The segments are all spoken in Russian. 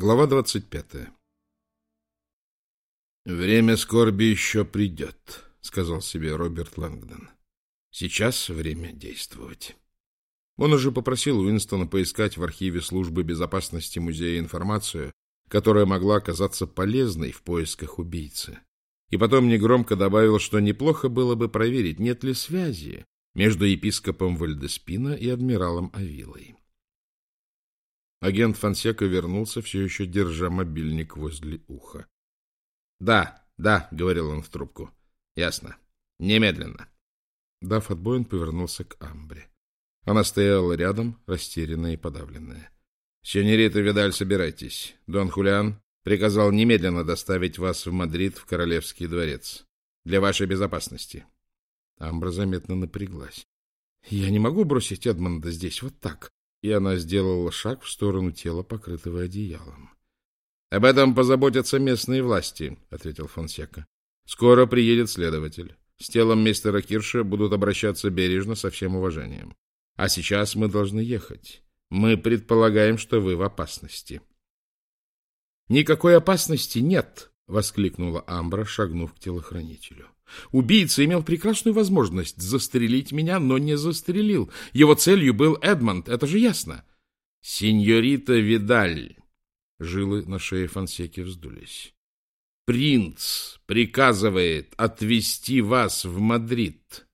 Глава 25. «Время скорби еще придет», — сказал себе Роберт Лэнгдон. «Сейчас время действовать». Он уже попросил Уинстона поискать в архиве службы безопасности музея информацию, которая могла оказаться полезной в поисках убийцы. И потом негромко добавил, что неплохо было бы проверить, нет ли связи между епископом Вальдеспина и адмиралом Авилой. Агент Фонсека вернулся, все еще держа мобильник возле уха. — Да, да, — говорил он в трубку. — Ясно. Немедленно. Дав отбой, он повернулся к Амбре. Она стояла рядом, растерянная и подавленная. — Сеньорита Видаль, собирайтесь. Дон Хулиан приказал немедленно доставить вас в Мадрид в Королевский дворец. Для вашей безопасности. Амбра заметно напряглась. — Я не могу бросить Эдмонда здесь вот так и она сделала шаг в сторону тела, покрытого одеялом. — Об этом позаботятся местные власти, — ответил Фонсека. — Скоро приедет следователь. С телом мистера Кирша будут обращаться бережно, со всем уважением. А сейчас мы должны ехать. Мы предполагаем, что вы в опасности. — Никакой опасности нет, — воскликнула Амбра, шагнув к телохранителю. Убийца имел прекрасную возможность застрелить меня, но не застрелил. Его целью был Эдмонд, это же ясно. Сеньорита Видаль. Жилы на шее Фонсеки вздулись. Принц приказывает отвезти вас в Мадрид.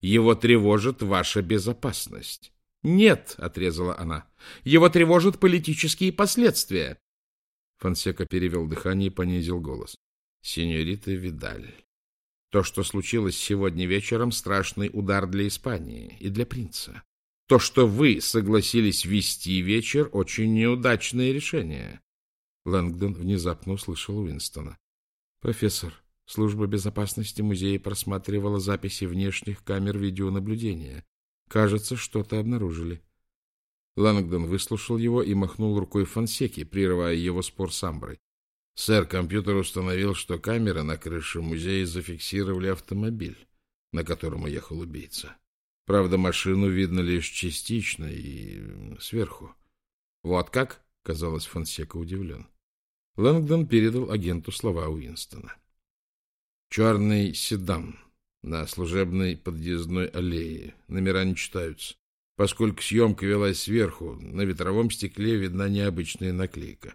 Его тревожит ваша безопасность. Нет, отрезала она. Его тревожат политические последствия. Фонсека перевел дыхание и понизил голос. Сеньорита Видаль. То, что случилось сегодня вечером, страшный удар для Испании и для принца. То, что вы согласились вести вечер, очень неудачное решение. Лэнгдон внезапно услышал Уинстона. Профессор, служба безопасности музея просматривала записи внешних камер видеонаблюдения. Кажется, что-то обнаружили. Лэнгдон выслушал его и махнул рукой Фонсеки, прерывая его спор с Амброй. Сэр, компьютер установил, что камеры на крыше музея зафиксировали автомобиль, на котором уехал убийца. Правда, машину видно лишь частично и сверху. Вот как? Казалось, Фонсека удивлен. Лэнгдон передал агенту слова Уинстона. Черный седан на служебной подъездной аллее. Номера не читаются. Поскольку съемка велась сверху, на ветровом стекле видна необычная наклейка.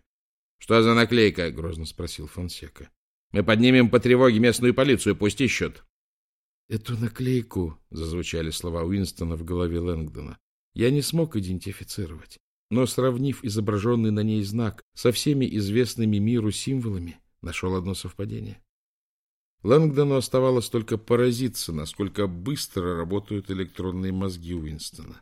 Что за наклейка? грозно спросил Фонсека. Мы поднимем по тревоге местную полицию, пусть ищут. Эту наклейку, зазвучали слова Уинстона в голове Лэнгдона. Я не смог идентифицировать, но сравнив изображенный на ней знак со всеми известными миру символами, нашел одно совпадение. Лэнгдону оставалось только поразиться, насколько быстро работают электронные мозги Уинстона.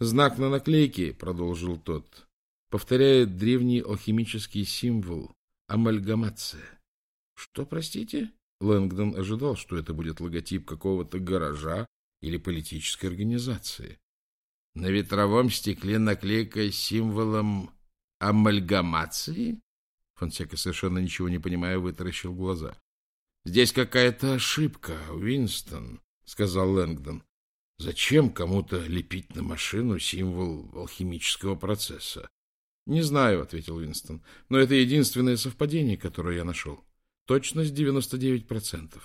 Знак на наклейке, продолжил тот, повторяет древний алхимический символ амальгамация. Что, простите? Лэнгдон ожидал, что это будет логотип какого-то гаража или политической организации. На ветровом стекле наклейка с символом амальгамации? Фонсека, совершенно ничего не понимая, вытаращил глаза. — Здесь какая-то ошибка, Уинстон, — сказал Лэнгдон. — Зачем кому-то лепить на машину символ алхимического процесса? — Не знаю, — ответил Уинстон, — но это единственное совпадение, которое я нашел. Точность 99%.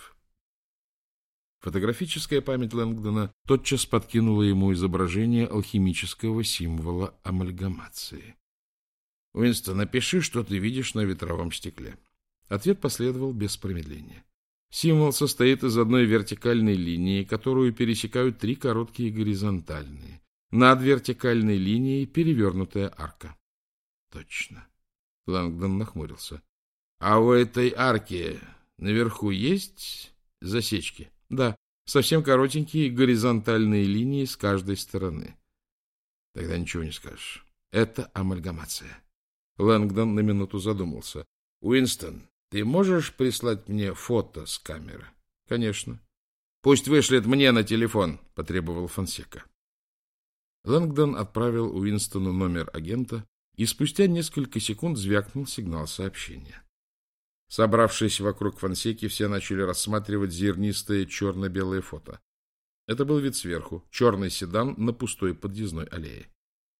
Фотографическая память Лэнгдона тотчас подкинула ему изображение алхимического символа амальгамации. — Уинстон, напиши, что ты видишь на ветровом стекле. Ответ последовал без промедления. Символ состоит из одной вертикальной линии, которую пересекают три короткие горизонтальные. Над вертикальной линией перевернутая арка. Точно. Лангдон нахмурился. А у этой арки наверху есть засечки? Да, совсем коротенькие горизонтальные линии с каждой стороны. Тогда ничего не скажешь. Это амальгамация. Лэнгдон на минуту задумался. Уинстон, ты можешь прислать мне фото с камеры? Конечно. Пусть вышлет мне на телефон, потребовал Фонсека. Лэнгдон отправил Уинстону номер агента, и спустя несколько секунд звякнул сигнал сообщения. Собравшись вокруг Фансеки, все начали рассматривать зернистое черно-белое фото. Это был вид сверху, черный седан на пустой подъездной аллее.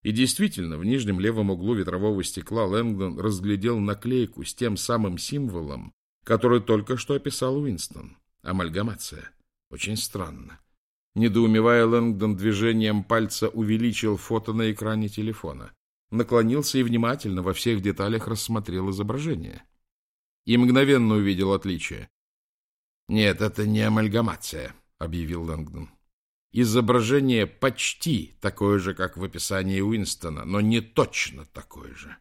И действительно, в нижнем левом углу ветрового стекла Лэнгдон разглядел наклейку с тем самым символом, который только что описал Уинстон. Амальгамация. Очень странно. Недоумевая, Лэнгдон движением пальца увеличил фото на экране телефона. Наклонился и внимательно во всех деталях рассмотрел изображение. И мгновенно увидел отличие. «Нет, это не амальгамация», — объявил Лэнгдон. Изображение почти такое же, как в описании Уинстона, но не точно такое же.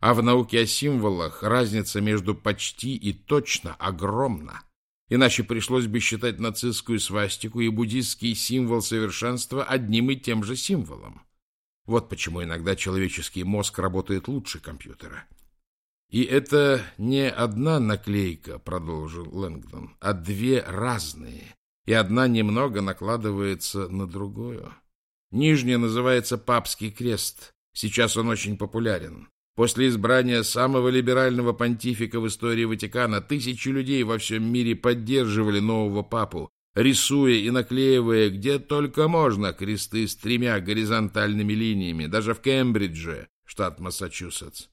А в науке о символах разница между почти и точно огромна. Иначе пришлось бы считать нацистскую свастику и буддистский символ совершенства одним и тем же символом. Вот почему иногда человеческий мозг работает лучше компьютера. И это не одна наклейка, продолжил Лэнгдон, а две разные, и одна немного накладывается на другую. Нижняя называется «Папский крест». Сейчас он очень популярен. После избрания самого либерального понтифика в истории Ватикана тысячи людей во всем мире поддерживали нового папу, рисуя и наклеивая где только можно кресты с тремя горизонтальными линиями, даже в Кембридже, штат Массачусетс.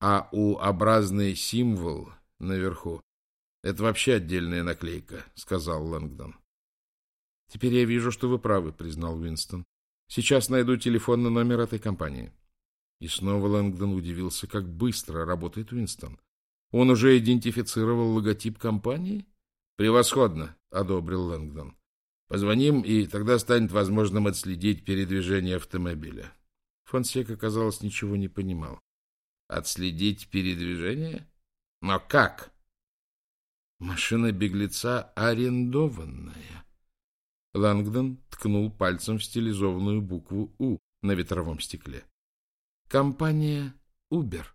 А У-образный символ наверху это вообще отдельная наклейка, сказал Лэнгдон. Теперь я вижу, что вы правы, признал Уинстон. Сейчас найду телефонный номер этой компании. И снова Лэнгдон удивился, как быстро работает Уинстон. Он уже идентифицировал логотип компании? Превосходно, одобрил Лэнгдон. Позвоним, и тогда станет возможным отследить передвижение автомобиля. Фонсека, казалось, ничего не понимал. Отследить передвижение? Но как? Машина беглеца арендованная. Лангдон ткнул пальцем в стилизованную букву «У» на ветровом стекле. Компания «Убер».